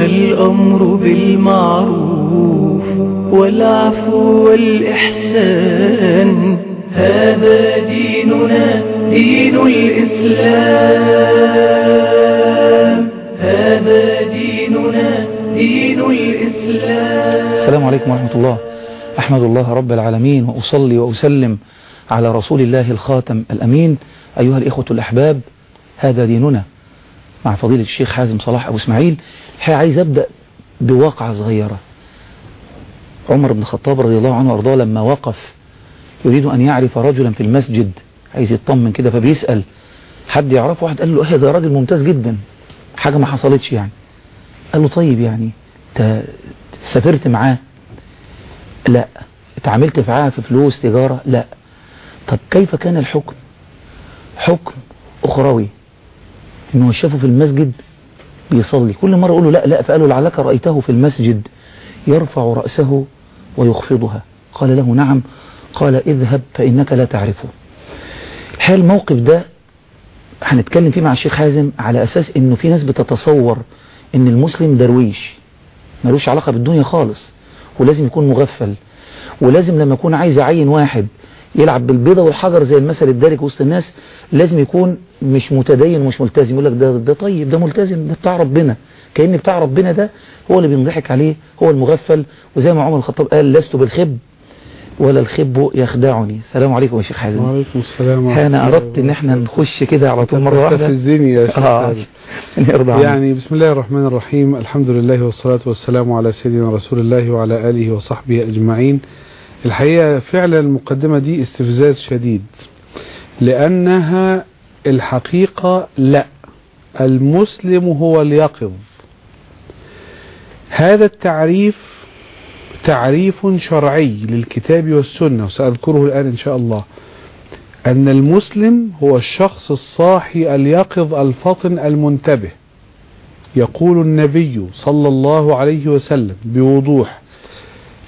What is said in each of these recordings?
الأمر بالمعروف والعفو والإحسان. هذا ديننا دين الإسلام. هذا ديننا دين الإسلام. السلام عليكم ورحمة الله. أحمد الله رب العالمين وأصلي وأسلم على رسول الله الخاتم الأمين. أيها الإخوة الأحباب هذا ديننا. مع فضيلة الشيخ حازم صلاح أبو إسماعيل. الحقيقة عايز أبدأ بواقعة صغيرة. عمر بن الخطاب رضي الله عنه وأرضاه لما وقف يريد أن يعرف رجلا في المسجد عايز يطمن كده فبيسأل. حد يعرفه؟ واحد قال له إيه ده راجل ممتاز جدا. حاجة ما حصلتش يعني. قال له طيب يعني سافرت معاه؟ لا. اتعاملت معاه في فلوس تجارة؟ لا. طب كيف كان الحكم؟ حكم أخروي. إنه شافه في المسجد بيصلي كل مرة يقول له لا لا فقال له لعلك رأيته في المسجد يرفع رأسه ويخفضها. قال له نعم. قال اذهب فإنك لا تعرفه. الحقيقة الموقف ده هنتكلم فيه مع الشيخ حازم على أساس إنه في ناس بتتصور إن المسلم درويش ملوش علاقة بالدنيا خالص ولازم يكون مغفل. ولازم لما يكون عايز يعين واحد يلعب بالبيضة والحجر زي المثل الدارج وسط الناس لازم يكون مش متدين ومش ملتزم يقول لك ده ده طيب ده ملتزم ده بتاع ربنا. كأن بتاع ربنا ده هو اللي بينضحك عليه هو المغفل. وزي ما عمر الخطاب قال لست بالخب. ولا الخب يخدعني. السلام عليكم يا شيخ حازم. وعليكم السلام أنا أردت إن إحنا نخش كده على طول واحدة. في الزين يا شيخ آه. يرضى. يعني بسم الله الرحمن الرحيم. الحمد لله والصلاة والسلام على سيدنا رسول الله وعلى آله وصحبه أجمعين. الحقيقة فعلا المقدمة دي استفزاز شديد لأنها الحقيقة لا المسلم هو اليقظ. هذا التعريف تعريف شرعي للكتاب والسنة وسأذكره الآن إن شاء الله. أن المسلم هو الشخص الصاحي اليقظ الفطن المنتبه. يقول النبي صلى الله عليه وسلم بوضوح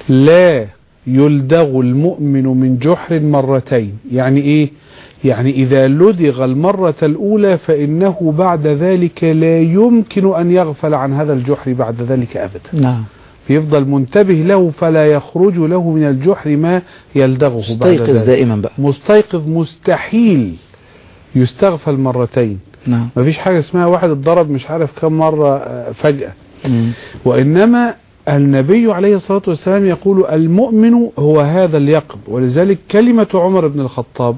لا يلدغ المؤمن من جحر مرتين. يعني إيه؟ يعني إذا لدغ المرة الأولى فإنه بعد ذلك لا يمكن أن يغفل عن هذا الجحر بعد ذلك ابدا. نعم. يفضل منتبه له فلا يخرج له من الجحر ما يلدغه بعد استيقظ ذلك. دائما بقى. مستيقظ مستحيل يستغفل مرتين. نعم. مفيش حاجة اسمها واحد اتضرب مش عارف كم مرة آه، فجأة. مم. وإنما النبي عليه الصلاة والسلام يقول المؤمن هو هذا اليقظ. ولذلك كلمة عمر بن الخطاب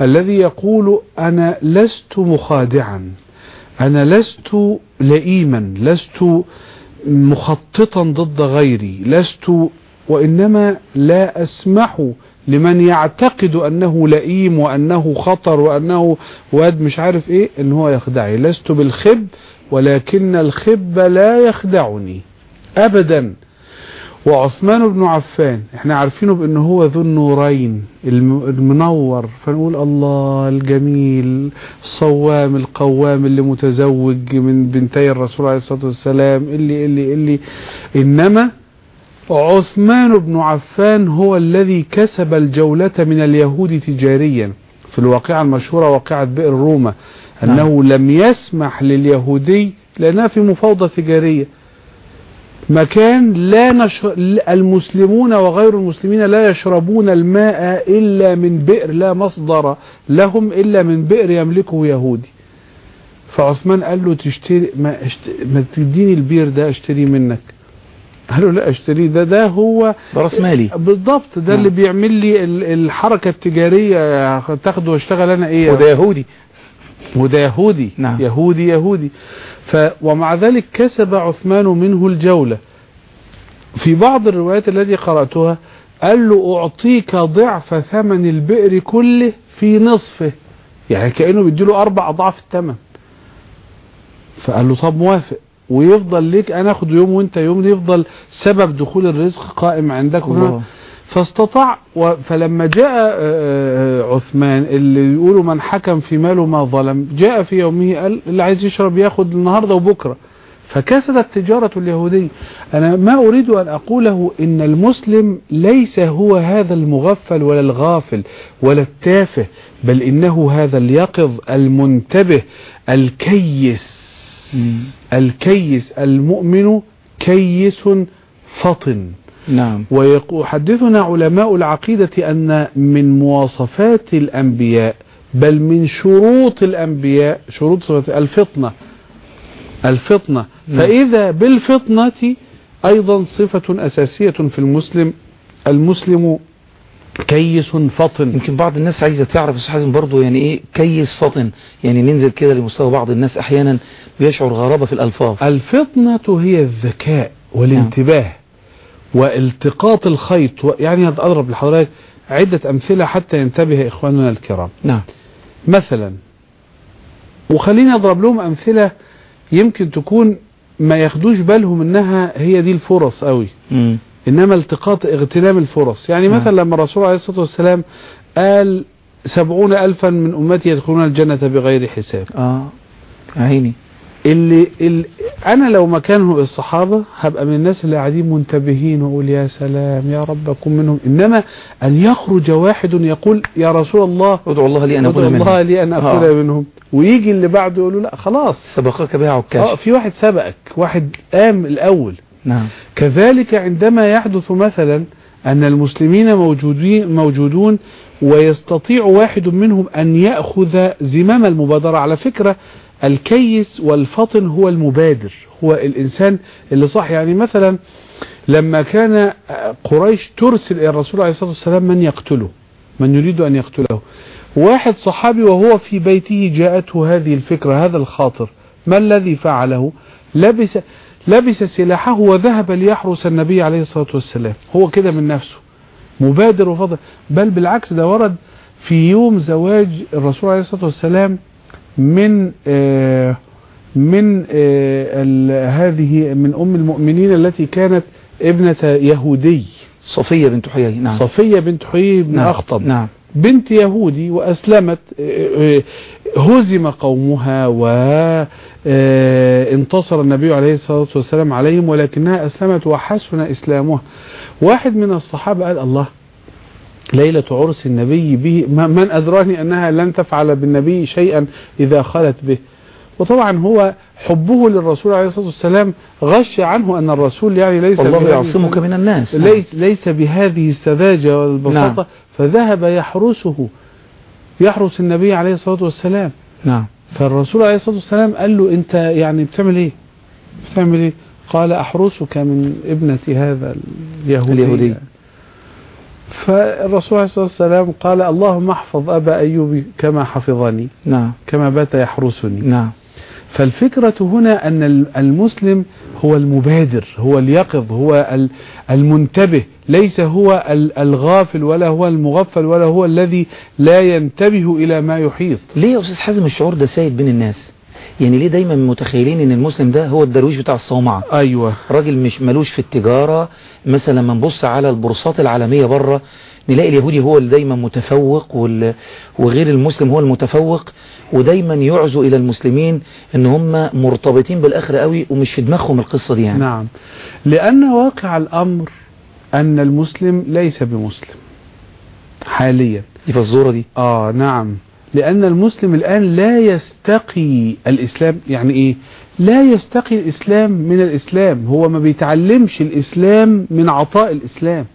الذي يقول أنا لست مخادعا أنا لست لئيما لست مخططا ضد غيري لست وإنما لا أسمح لمن يعتقد أنه لئيم وأنه خطر وأنه واد مش عارف إيه أن هو يخدعني. لست بالخب ولكن الخب لا يخدعني أبدا. وعثمان بن عفان إحنا عارفينه بأنه هو ذو النورين الم- المنور فنقول الله الجميل الصوام القوام اللي متزوج من بنتي الرسول عليه الصلاة والسلام اللي اللي اللي. إنما عثمان بن عفان هو الذي كسب الجولة من اليهود تجاريا. في الواقعة المشهورة واقعة بئر روما أنه لم يسمح لليهودي لأنها في مفاوضة تجارية مكان لا نش... المسلمون وغير المسلمين لا يشربون الماء إلا من بئر لا مصدر لهم إلا من بئر يملكه يهودي. فعثمان قال له تشتري ما, اشت... ما تديني البير ده اشتري منك. قال له لا اشتري ده ده هو ده راس مالي. بالضبط ده نعم. اللي بيعمل لي ال- الحركة التجارية تاخده واشتغل أنا إيه؟ وده يهودي. وده يهودي نعم. يهودي يهودي. ف ومع ذلك كسب عثمان منه الجولة. في بعض الروايات التي قرأتها قال له أعطيك ضعف ثمن البئر كله في نصفه. يعني كأنه بيديله أربع أضعاف الثمن. فقال له طب موافق. ويفضل ليك أنا أخد يوم وأنت يوم يفضل سبب دخول الرزق قائم عندك. الله. فاستطاع فلما جاء آه، آه، عثمان اللي يقولوا من حكم في ماله ما ظلم جاء في يومه قال اللي عايز يشرب ياخد النهارده وبكرة. فكسدت تجارة اليهودي أنا ما أريد أن أقوله إن المسلم ليس هو هذا المغفل ولا الغافل ولا التافه بل إنه هذا اليقظ المنتبه الكيس. الكيس المؤمن كيس فطن. نعم. ويحدثنا علماء العقيدة أن من مواصفات الأنبياء بل من شروط الأنبياء شروط صفات الفطنة الفطنة. نعم. فإذا بالفطنة أيضا صفة أساسية في المسلم المسلم كيس فطن. يمكن بعض الناس عايزة تعرف أستاذ حازم برضه يعني إيه كيس فطن؟ يعني ننزل كده لمستوى بعض الناس أحيانا بيشعر غرابة في الألفاظ. الفطنة هي الذكاء والانتباه. والتقاط الخيط يعني أضرب لحضرتك عدة أمثلة حتى ينتبه إخواننا الكرام. نعم. مثلا وخليني أضرب لهم أمثلة يمكن تكون ما ياخدوش بالهم إنها هي دي الفرص قوي مم. إنما التقاط اغتنام الفرص. يعني نعم. مثلا لما الرسول عليه الصلاة والسلام قال سبعون الفا من أمتي يدخلون الجنة بغير حساب. آه. عيني اللي, اللي أنا لو مكانه الصحابة هبقى من الناس اللي قاعدين منتبهين وأقول يا سلام يا رب أكون منهم. إنما أن يخرج واحد يقول يا رسول الله ادعو الله لي أن أكون الله منهم. لي أن أكون آه. منهم. ويجي اللي بعده يقول له لا خلاص. سبقك بها آه عكاش في واحد سبقك واحد قام الأول. نعم. كذلك عندما يحدث مثلا أن المسلمين موجودين موجودون ويستطيع واحد منهم أن يأخذ زمام المبادرة. على فكرة الكيس والفطن هو المبادر هو الإنسان اللي صح. يعني مثلا لما كان قريش ترسل إلى الرسول عليه الصلاة والسلام من يقتله من يريد أن يقتله. واحد صحابي وهو في بيته جاءته هذه الفكرة هذا الخاطر. ما الذي فعله؟ لبس لبس سلاحه وذهب ليحرس النبي عليه الصلاة والسلام. هو كده من نفسه. مبادر وفضل. بل بالعكس ده ورد في يوم زواج الرسول عليه الصلاة والسلام من آه من آه هذه من أم المؤمنين التي كانت ابنة يهودي. صفية بنت حيي نعم. صفية بنت حيي بن نعم. أخطب. نعم. بنت يهودي وأسلمت آه، هزم قومها وانتصر النبي عليه الصلاة والسلام عليهم ولكنها أسلمت وحسن إسلامها. واحد من الصحابة قال الله ليلة عرس النبي به من أدراني أنها لن تفعل بالنبي شيئا إذا خلت به. وطبعا هو حبه للرسول عليه الصلاة والسلام غش عنه أن الرسول يعني ليس بهذه يعصمك من الناس. نعم. ليس, ليس بهذه السذاجة والبساطة. نعم. فذهب يحرسه يحرس النبي عليه الصلاة والسلام. نعم. فالرسول عليه الصلاة والسلام قال له أنت يعني بتعمل إيه؟ بتعمل إيه؟ قال أحرسك من ابنة هذا اليهودي, اليهودي. فالرسول عليه الصلاة والسلام قال اللهم احفظ أبا أيوب كما حفظني نعم. كما بات يحرسني. نعم. فالفكرة هنا أن المسلم هو المبادر هو اليقظ هو ال- المنتبه ليس هو ال- الغافل ولا هو المغفل ولا هو الذي لا ينتبه إلى ما يحيط. ليه يا أستاذ حازم الشعور ده سائد بين الناس؟ يعني ليه دايما متخيلين إن المسلم ده هو الدرويش بتاع الصومعة؟ أيوة. راجل مش ملوش في التجارة مثلا لما نبص على البورصات العالمية بره نلاقي اليهودي هو اللي دايما متفوق وال- وغير المسلم هو المتفوق ودايما يعزوا إلى المسلمين إن هم مرتبطين بالاخر قوي ومش في دماغهم القصة دي يعني. نعم. لأن واقع الأمر أن المسلم ليس بمسلم حاليا. دي فالزورة دي؟ آه نعم. لأن المسلم الآن لا يستقي الإسلام يعني إيه؟ لا يستقي الإسلام من الإسلام. هو ما بيتعلمش الإسلام من عطاء الإسلام.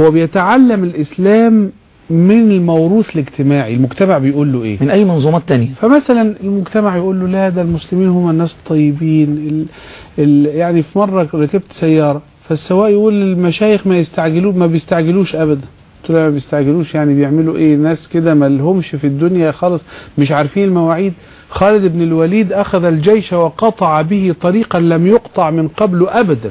هو بيتعلم الإسلام من الموروث الاجتماعي. المجتمع بيقول له إيه؟ من أي منظومات تانية؟ فمثلا المجتمع يقول له لا ده المسلمين هم الناس الطيبين ال ال يعني في مرة ركبت سيارة فالسواق يقول للمشايخ ما يستعجلوا ما بيستعجلوش ابدا. له ما بيستعجلوش يعني بيعملوا إيه؟ ناس كده ما لهمش في الدنيا خالص مش عارفين المواعيد خالد بن الوليد أخذ الجيش وقطع به طريقا لم يقطع من قبل أبدا.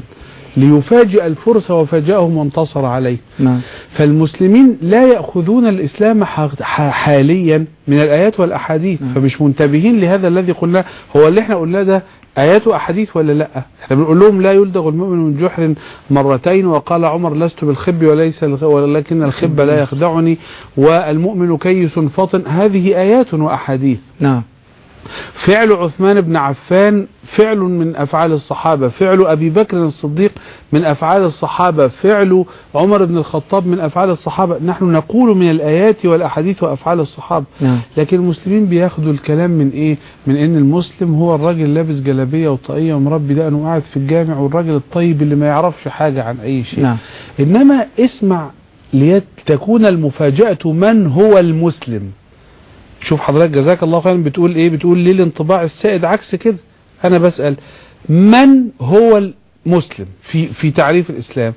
ليفاجئ الفرس وفاجأهم وانتصر عليه. نعم. فالمسلمين لا يأخذون الإسلام حاليا من الآيات والأحاديث نعم. فمش منتبهين لهذا الذي قلناه هو اللي إحنا قلناه ده آيات وأحاديث ولا لأ؟ إحنا بنقول لهم لا يلدغ المؤمن من جحر مرتين وقال عمر لست بالخب وليس ولكن الخب لا يخدعني والمؤمن كيس فطن. هذه آيات وأحاديث. نعم. فعل عثمان بن عفان فعل من أفعال الصحابة فعل أبي بكر الصديق من أفعال الصحابة فعل عمر بن الخطاب من أفعال الصحابة. نحن نقول من الآيات والأحاديث وأفعال الصحابة. نعم. لكن المسلمين بياخدوا الكلام من إيه؟ من إن المسلم هو الراجل لابس جلابية وطاقية ومربي دقنه قاعد في الجامع والراجل الطيب اللي ما يعرفش حاجة عن أي شيء. نعم. إنما اسمع لتكون المفاجأة من هو المسلم. شوف حضرتك جزاك الله خيرا بتقول إيه؟ بتقول ليه الانطباع السائد عكس كده؟ أنا بسأل من هو المسلم في في تعريف الإسلام؟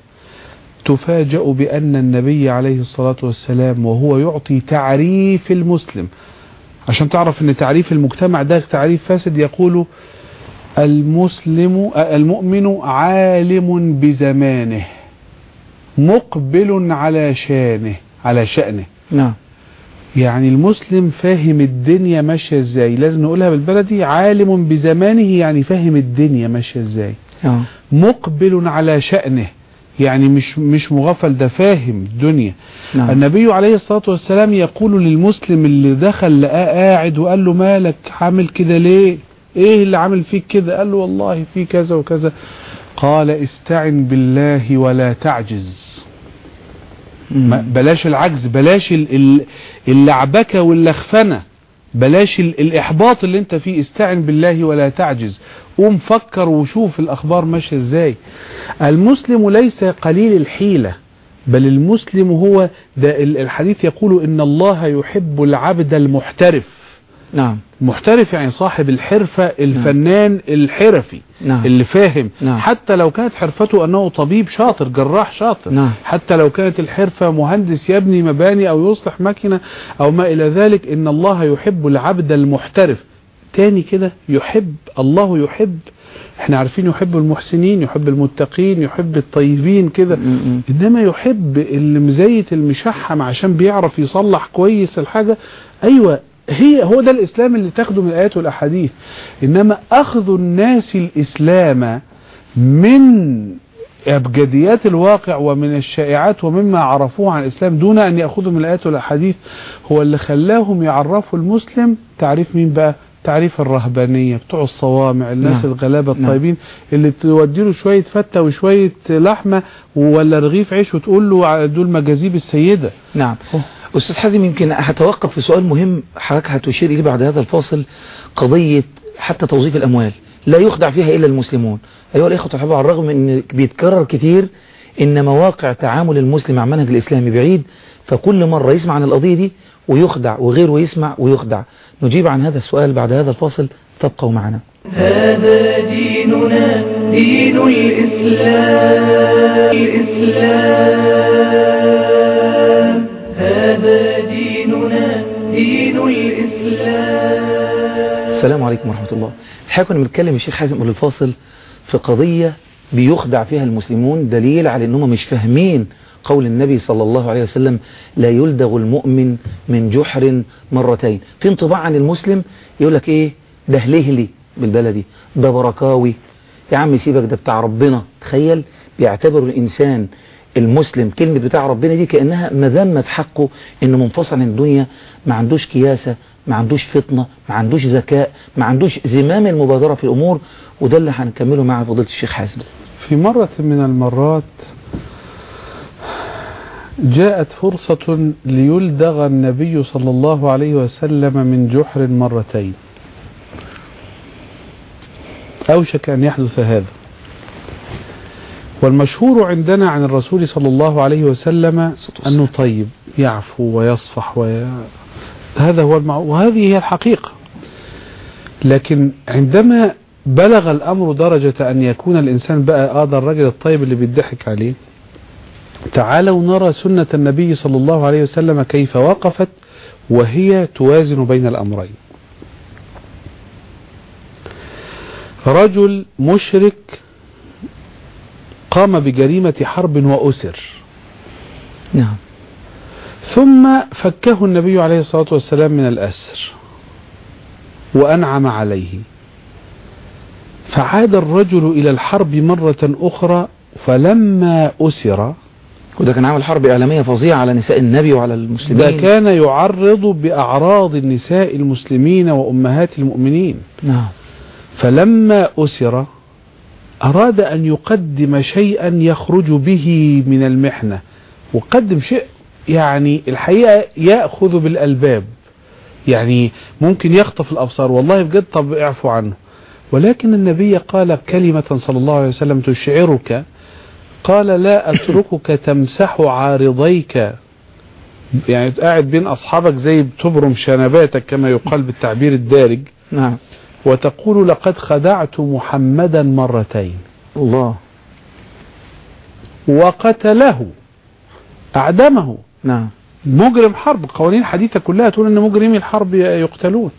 تفاجأ بأن النبي عليه الصلاة والسلام وهو يعطي تعريف المسلم. عشان تعرف إن تعريف المجتمع ده تعريف فاسد يقول المسلم المؤمن عالم بزمانه مقبل على شانه على شأنه. نعم. يعني المسلم فاهم الدنيا ماشية إزاي؟ لازم نقولها بالبلدي عالم بزمانه يعني فاهم الدنيا ماشية إزاي. آه. مقبل على شأنه يعني مش مش مغفل ده فاهم الدنيا. نعم. النبي عليه الصلاة والسلام يقول للمسلم اللي دخل لقاه قاعد وقال له مالك عامل كده ليه؟ إيه اللي عامل فيك كده؟ قال له والله في كذا وكذا. قال استعن بالله ولا تعجز. بلاش العجز بلاش ال- ال- اللعبكة واللخفنة بلاش ال- الإحباط اللي أنت فيه. استعن بالله ولا تعجز. قوم فكر وشوف الأخبار ماشية إزاي. المسلم ليس قليل الحيلة بل المسلم هو ده ال- الحديث يقول إن الله يحب العبد المحترف. نعم. محترف يعني صاحب الحرفة الفنان الحرفي نعم. اللي فاهم. نعم. حتى لو كانت حرفته أنه طبيب شاطر جراح شاطر. نعم. حتى لو كانت الحرفة مهندس يبني مباني أو يصلح مكنة أو ما إلى ذلك إن الله يحب العبد المحترف. تاني كده يحب الله يحب. إحنا عارفين يحب المحسنين يحب المتقين يحب الطيبين كده. إنما يحب اللي مزيت المشحم عشان بيعرف يصلح كويس الحاجة. أيوه هي هو ده الإسلام اللي تاخده من الآيات والأحاديث إنما أخذ الناس الإسلام من أبجديات الواقع ومن الشائعات ومما عرفوه عن الإسلام دون أن يأخذوا من الآيات والأحاديث هو اللي خلاهم يعرفوا المسلم تعريف مين بقى تعريف الرهبانية بتوع الصوامع الناس نعم. الغلابة نعم. الطيبين اللي تودي له شوية فتة وشوية لحمة ولا رغيف عيش وتقول له دول مجاذيب السيدة نعم أستاذ حازم يمكن هتوقف في سؤال مهم حضرتك هتشير إليه بعد هذا الفاصل قضية حتى توظيف الأموال. لا يخدع فيها إلا المسلمون. أيها الإخوة الحباب على الرغم من بيتكرر كتير إن مواقع تعامل المسلم مع المنهج الإسلامي بعيد فكل مرة يسمع عن القضية دي ويخدع وغيره يسمع ويخدع. نجيب عن هذا السؤال بعد هذا الفاصل تبقوا معنا. هذا ديننا دين الإسلام الإسلام. هذا ديننا دين الإسلام. السلام عليكم ورحمة الله. الحقيقة كنا بنتكلم الشيخ حازم قبل الفاصل في قضية بيخدع فيها المسلمون دليل على انهم مش فاهمين قول النبي صلى الله عليه وسلم لا يلدغ المؤمن من جحر مرتين. في انطباع عن المسلم يقول لك إيه؟ ده هلهلي بالبلدي ده بركاوي. يا عم سيبك ده بتاع ربنا. تخيل بيعتبر الإنسان المسلم كلمة بتاع ربنا دي كأنها مذمة حقه إنه منفصل عن الدنيا ما عندوش كياسة ما عندوش فطنة ما عندوش ذكاء ما عندوش زمام المبادرة في الأمور وده اللي هنكمله مع فضيلة الشيخ حازم. في مرة من المرات جاءت فرصة ليلدغ النبي صلى الله عليه وسلم من جحر مرتين. أوشك أن يحدث هذا. والمشهور عندنا عن الرسول صلى الله عليه وسلم أنه طيب يعفو ويصفح وي... هذا هو المع... وهذه هي الحقيقة. لكن عندما بلغ الأمر درجة أن يكون الإنسان بقى هذا الرجل الطيب اللي بيضحك عليه تعالوا نرى سنة النبي صلى الله عليه وسلم كيف وقفت وهي توازن بين الأمرين. رجل مشرك قام بجريمة حرب وأسر. نعم. ثم فكه النبي عليه الصلاة والسلام من الأسر وأنعم عليه. فعاد الرجل إلى الحرب مرة أخرى فلما أسر وده كان عامل حرب إعلامية فظيعة على نساء النبي وعلى المسلمين. ده كان يعرض بأعراض النساء المسلمين وأمهات المؤمنين. نعم. فلما أسر أراد أن يقدم شيئا يخرج به من المحنة. وقدم شيء يعني الحقيقة يأخذ بالألباب. يعني ممكن يخطف الأبصار. والله بجد طب اعفوا عنه. ولكن النبي قال كلمة صلى الله عليه وسلم تشعرك. قال لا أتركك تمسح عارضيك. يعني قاعد بين أصحابك زي بتبرم شنباتك كما يقال بالتعبير الدارج. نعم. وتقول لقد خدعت محمدا مرتين. الله. وقتله. أعدمه. نعم. مجرم حرب. القوانين الحديثة كلها تقول إن مجرمي الحرب يقتلون.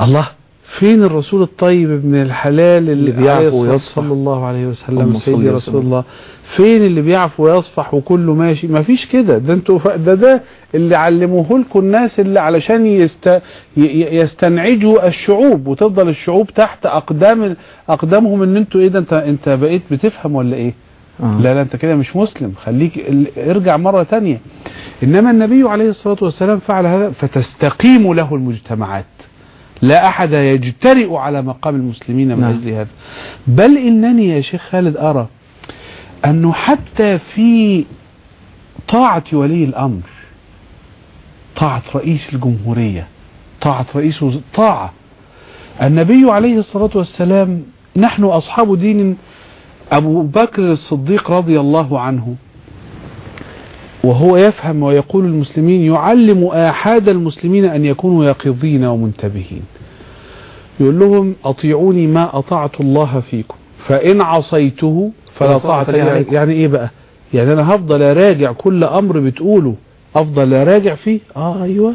الله. فين الرسول الطيب ابن الحلال اللي بيعفو ويصفح. صلى الله عليه وسلم سيدي. رسول الله. فين اللي بيعفو ويصفح وكله ماشي؟ ما فيش كده. ده أنتوا ده ده اللي علموه لكم الناس اللي علشان يست يستنعجوا الشعوب وتفضل الشعوب تحت أقدام أقدامهم إن أنتوا إيه ده؟ انت انت بقيت بتفهم ولا إيه؟ آه. لا لا انت كده مش مسلم. خليك ارجع مرة تانية. إنما النبي عليه الصلاة والسلام فعل هذا فتستقيم له المجتمعات. لا أحد يجترئ على مقام المسلمين من نعم. أجل هذا. بل إنني يا شيخ خالد أرى انه حتى في طاعة ولي الأمر طاعة رئيس الجمهورية طاعة رئيس طاعة. النبي عليه الصلاة والسلام نحن أصحاب دين أبو بكر الصديق رضي الله عنه. وهو يفهم ويقول المسلمين يعلم آحاد المسلمين أن يكونوا يقظين ومنتبهين. يقول لهم أطيعوني ما أطعت الله فيكم. فإن عصيته فلا طاعة عليكم. يعني إيه بقى؟ يعني أنا هفضل أراجع كل أمر بتقوله. أفضل أراجع فيه؟ آه أيوة.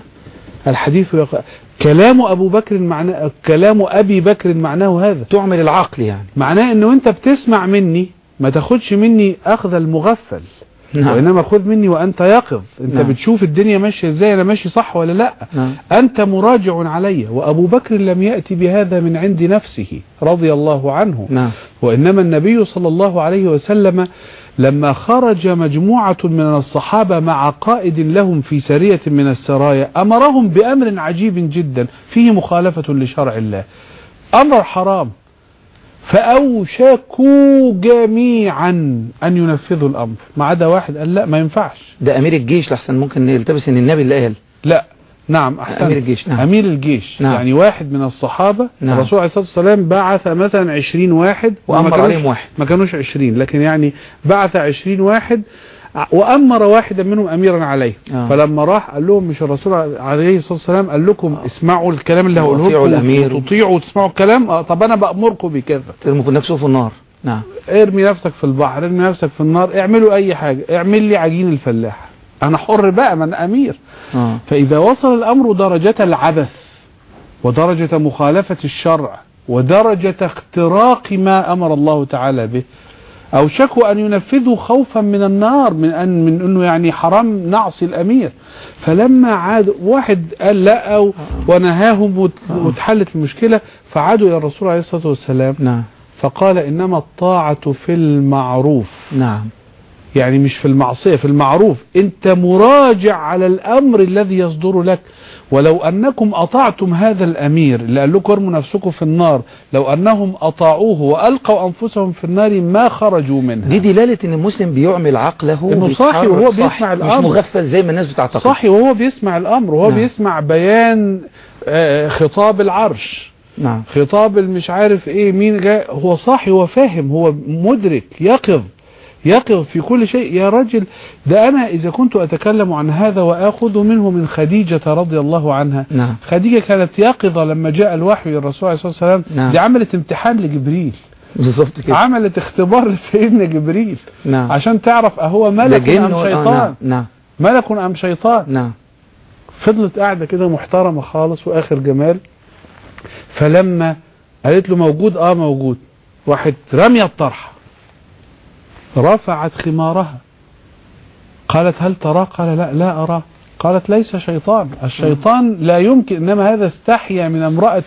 الحديث يق... كلام أبو بكر معناه كلام أبي بكر معناه هذا. تعمل العقل يعني. معناه إنه أنت بتسمع مني ما تاخدش مني أخذ المغفل. نعم. وإنما خذ مني وأنت يقظ. أنت نعم. بتشوف الدنيا ماشية إزاي أنا ماشي صح ولا لأ؟ نعم. أنت مراجع علي. وأبو بكر لم ياتي بهذا من عند نفسه رضي الله عنه. نعم. وإنما النبي صلى الله عليه وسلم لما خرج مجموعة من الصحابة مع قائد لهم في سرية من السرايا أمرهم بأمر عجيب جدا. فيه مخالفة لشرع الله. أمر حرام. فأوشكوا جميعا أن ينفذوا الأمر ما عدا واحد قال لا ما ينفعش ده أمير الجيش لحسن ممكن يلتبس إن النبي اللي قال لا نعم أحسن أمير الجيش نعم أمير الجيش نعم. يعني واحد من الصحابة نعم. الرسول عليه الصلاة والسلام بعث مثلا عشرين واحد وأمر عليهم واحد. ما كانوش عشرين لكن يعني بعث عشرين واحد ع- وأمر واحدا منهم أميرا عليه. آه. فلما راح قال لهم مش الرسول عليه الصلاة والسلام قال لكم اسمعوا الكلام اللي هقوله لكم. الأمير. وتطيعوا وتسمعوا الكلام. آه، طب أنا بأمركم بكذا. ترموا نفسه في النار. نعم. ارمي نفسك في البحر ارمي نفسك في النار اعملوا أي حاجة. اعمل لي عجين الفلاح. أنا حر بقى من أمير. آه. فإذا وصل الأمر درجة العبث ودرجة مخالفة الشرع ودرجة اختراق ما أمر الله تعالى به أو شكوا أن ينفذوا خوفا من النار من أن من إنه يعني حرام نعصي الأمير. فلما عاد واحد قال لا أو ونهاهم وت- واتحلت المشكلة فعادوا إلى الرسول عليه الصلاة والسلام. نعم. فقال إنما الطاعة في المعروف. نعم. يعني مش في المعصية في المعروف. أنت مراجع على الأمر الذي يصدر لك. ولو أنكم أطعتم هذا الأمير اللي قال لكم ارموا نفسكم في النار لو أنهم أطاعوه وألقوا أنفسهم في النار ما خرجوا منها. دي دلالة إن المسلم بيعمل عقله وبيتحرك صاحي وهو صح، بيسمع مش الأمر. مغفل زي ما الناس بتعتقد. صحي وهو بيسمع الأمر. وهو نعم. بيسمع بيان آه، خطاب العرش. نعم. خطاب المش عارف إيه مين جاي. هو صاحي هو فاهم هو مدرك يقظ. يقظ في كل شيء. يا رجل ده أنا إذا كنت أتكلم عن هذا وآخذ منه من خديجة رضي الله عنها. نعم. خديجة كانت يقظة لما جاء الوحي للرسول عليه الصلاة والسلام. نعم. دي عملت امتحان لجبريل. بالظبط كده. عملت اختبار لسيدنا جبريل. نعم. عشان تعرف ده ملك و- آه، شيطان. نعم نعم. ملك أم شيطان. نعم. فضلت قاعدة كده محترمة خالص وآخر جمال. فلما قالت له موجود آه موجود. راحت رمية الطرحة. رفعت خمارها. قالت هل تراه قال لا لا أراه قالت ليس شيطان. الشيطان لا يمكن إنما هذا استحيا من امرأة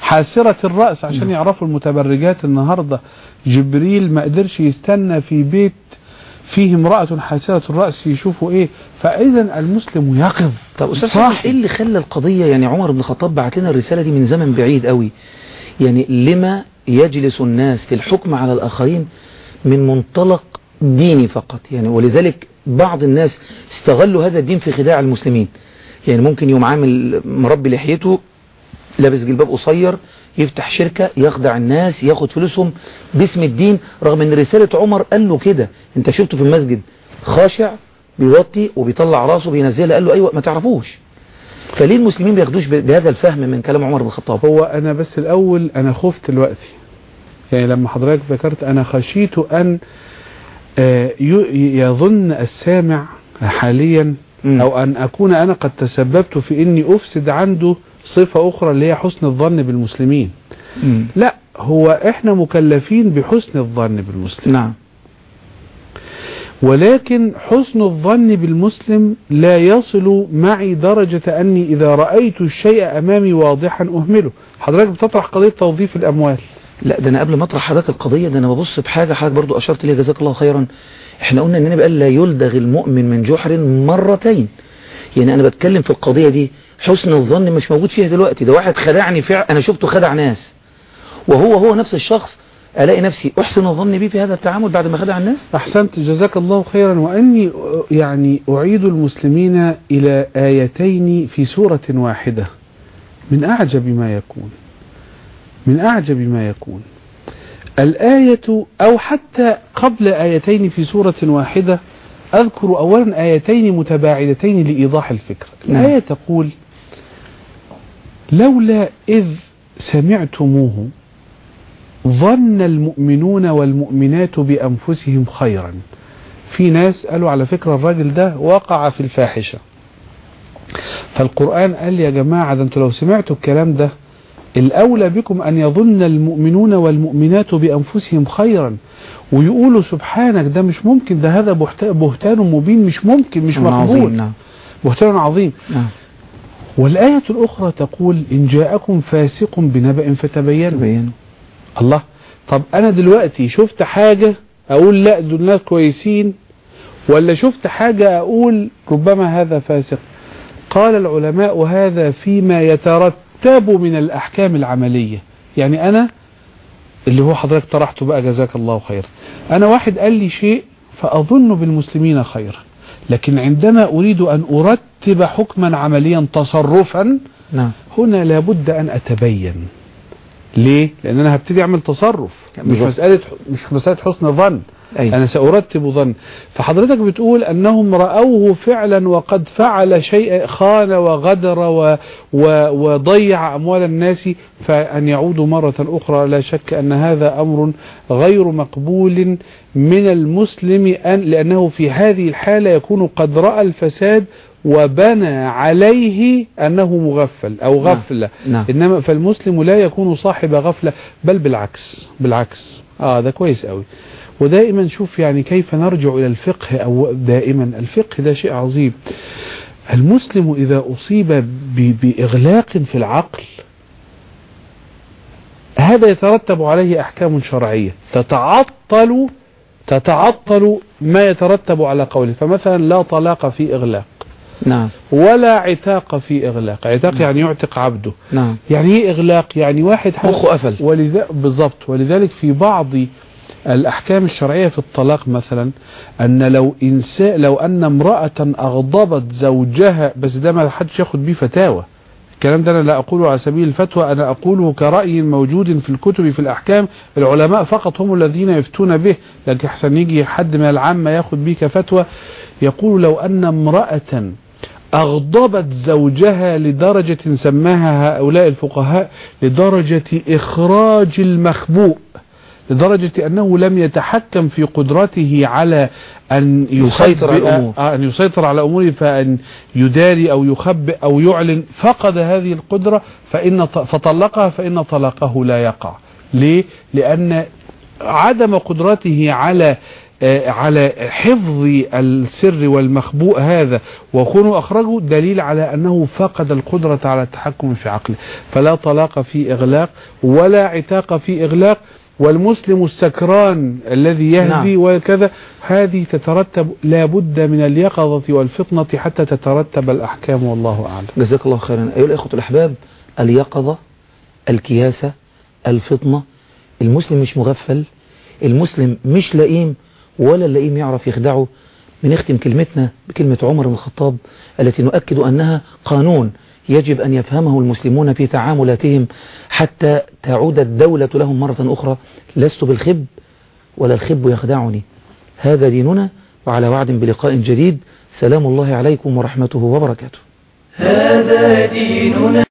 حاسرة الرأس عشان نعم. يعرفوا المتبرجات النهاردة. جبريل ما قدرش يستنى في بيت فيه امرأة حاسرة الرأس يشوفوا إيه. فاذا المسلم يقظ. طب أستاذ. صاحب إيه اللي خلى القضية؟ يعني عمر بن الخطاب بعت لنا الرسالة دي من زمن بعيد قوي يعني لما يجلس الناس في الحكم على الآخرين من منطلق ديني فقط. يعني ولذلك بعض الناس استغلوا هذا الدين في خداع المسلمين. يعني ممكن يوم عامل مربي لحيته لابس جلباب قصير يفتح شركة يخدع الناس ياخد فلوسهم باسم الدين رغم إن رسالة عمر قال له كده. أنت شفته في المسجد خاشع بيوطي وبيطلع راسه بينزلها قال له أيوه ما تعرفوش. فليه المسلمين بياخدوش بهذا الفهم من كلام عمر بن الخطاب؟ هو أنا بس الأول أنا خفت دلوقتي. يعني لما حضرتك ذكرت أنا خشيت أن آه، يظن السامع حاليا مم. أو أن أكون أنا قد تسببت في إني أفسد عنده صفة أخرى اللي هي حسن الظن بالمسلمين. لا هو إحنا مكلفين بحسن الظن بالمسلم. نعم. ولكن حسن الظن بالمسلم لا يصل معي درجة أني إذا رأيت الشيء أمامي واضحا أهمله. حضرتك بتطرح قضية توظيف الأموال. لا ده أنا قبل ما أطرح حضرتك القضية ده أنا ببص بحاجة حضرتك برضو أشرت ليها جزاك الله خيرا. إحنا قلنا ان النبي قال لا يلدغ المؤمن من جحر مرتين. يعني أنا بتكلم في القضية دي حسن الظن مش موجود فيها دلوقتي. ده واحد خدعني فعل أنا شفته خدع ناس. وهو هو نفس الشخص ألاقي نفسي أحسن الظن بيه في هذا التعامل بعد ما خدع الناس؟ أحسنت جزاك الله خيرا. وأني يعني أعيد المسلمين إلى آيتين في سورة واحدة من أعجب ما يكون. من أعجب ما يكون. الآية أو حتى قبل آيتين في سورة واحدة أذكر أولا آيتين متباعدتين لإيضاح الفكرة نعم. الآية تقول لولا إذ سمعتموه ظن المؤمنون والمؤمنات بأنفسهم خيرا. في ناس قالوا على فكرة الراجل ده وقع في الفاحشة. فالقرآن قال يا جماعة ده أنتوا لو سمعتوا الكلام ده الأولى بكم أن يظن المؤمنون والمؤمنات بأنفسهم خيرا. ويقولوا سبحانك ده مش ممكن ده هذا بهت- بهتان مبين مش ممكن مش مقبول. نعم. بهتان عظيم. نعم. والآية الأخرى تقول إن جاءكم فاسق بنبأ فتبينوا. تبينوا. الله. طب أنا دلوقتي شفت حاجة أقول لا دول ناس كويسين ولا شفت حاجة أقول ربما هذا فاسق؟ قال العلماء هذا فيما يترتب من الأحكام العملية. يعني أنا اللي هو حضرتك طرحته بقى جزاك الله خيرا أنا واحد قال لي شيء فأظن بالمسلمين خيرا لكن عندما أريد أن أرتب حكما عمليا تصرفا نعم. هنا لابد أن أتبين. ليه؟ لأن أنا هبتدي أعمل تصرف. مش. مسألة مش مسألة حسن ظن أيوة. أنا سأرتب ظن. فحضرتك بتقول أنهم رأوه فعلا وقد فعل شيء خان وغدر و و وضيع أموال الناس فأن يعودوا مرة أخرى. لا شك أن هذا أمر غير مقبول من المسلم أن لأنه في هذه الحالة يكون قد رأى الفساد وبنى عليه أنه مغفل أو نعم. غفلة. نعم. إنما فالمسلم لا يكون صاحب غفلة بل بالعكس بالعكس. آه ده كويس قوي ودائما شوف يعني كيف نرجع إلى الفقه أو دائما الفقه ده شيء عظيم. المسلم إذا أصيب ب- بإغلاق في العقل هذا يترتب عليه أحكام شرعية. تتعطل تتعطل ما يترتب على قوله. فمثلا لا طلاق في إغلاق. نعم. ولا عتاق في إغلاق. عتاق يعني يعتق عبده. نعم. يعني إيه إغلاق؟ يعني واحد حد- مخه قفل ولذا بالضبط. ولذلك في بعض الأحكام الشرعية في الطلاق مثلا أن لو انسان لو أن امرأة أغضبت زوجها بس ده ما حدش ياخد بيه فتاوى. الكلام ده أنا لا أقوله على سبيل الفتوى أنا أقوله كرأي موجود في الكتب في الأحكام. العلماء فقط هم الذين يفتون به. لكن أحسن يجي حد من العامة ياخد بيه كفتوى يقول لو أن امرأة أغضبت زوجها لدرجة سماها هؤلاء الفقهاء لدرجة إخراج المخبوء. لدرجة أنه لم يتحكم في قدرته على أن يسيطر على الأمور. آه، أن يسيطر على أموره فأن يداري أو يخبئ أو يعلن فقد هذه القدرة فإن فطلقها فإن طلاقه لا يقع ليه؟ لأن عدم قدرته على آه، على حفظ السر والمخبوء هذا وكونه أخرجه دليل على أنه فقد القدرة على التحكم في عقله فلا طلاق في إغلاق ولا عتاق في إغلاق والمسلم السكران الذي يهدي نعم. وكذا هذه تترتب لابد من اليقظة والفطنة حتى تترتب الأحكام والله أعلم. جزاك الله خيرا. أيها الأخوة الأحباب اليقظة الكياسة الفطنة المسلم مش مغفل المسلم مش لئيم ولا اللئيم يعرف يخدعه. بنختم كلمتنا بكلمة عمر بن الخطاب التي نؤكد أنها قانون يجب أن يفهمه المسلمون في تعاملاتهم حتى تعود الدولة لهم مرة أخرى لست بالخب ولا الخب يخدعني. هذا ديننا وعلى وعد بلقاء جديد. سلام الله عليكم ورحمته وبركاته. هذا ديننا.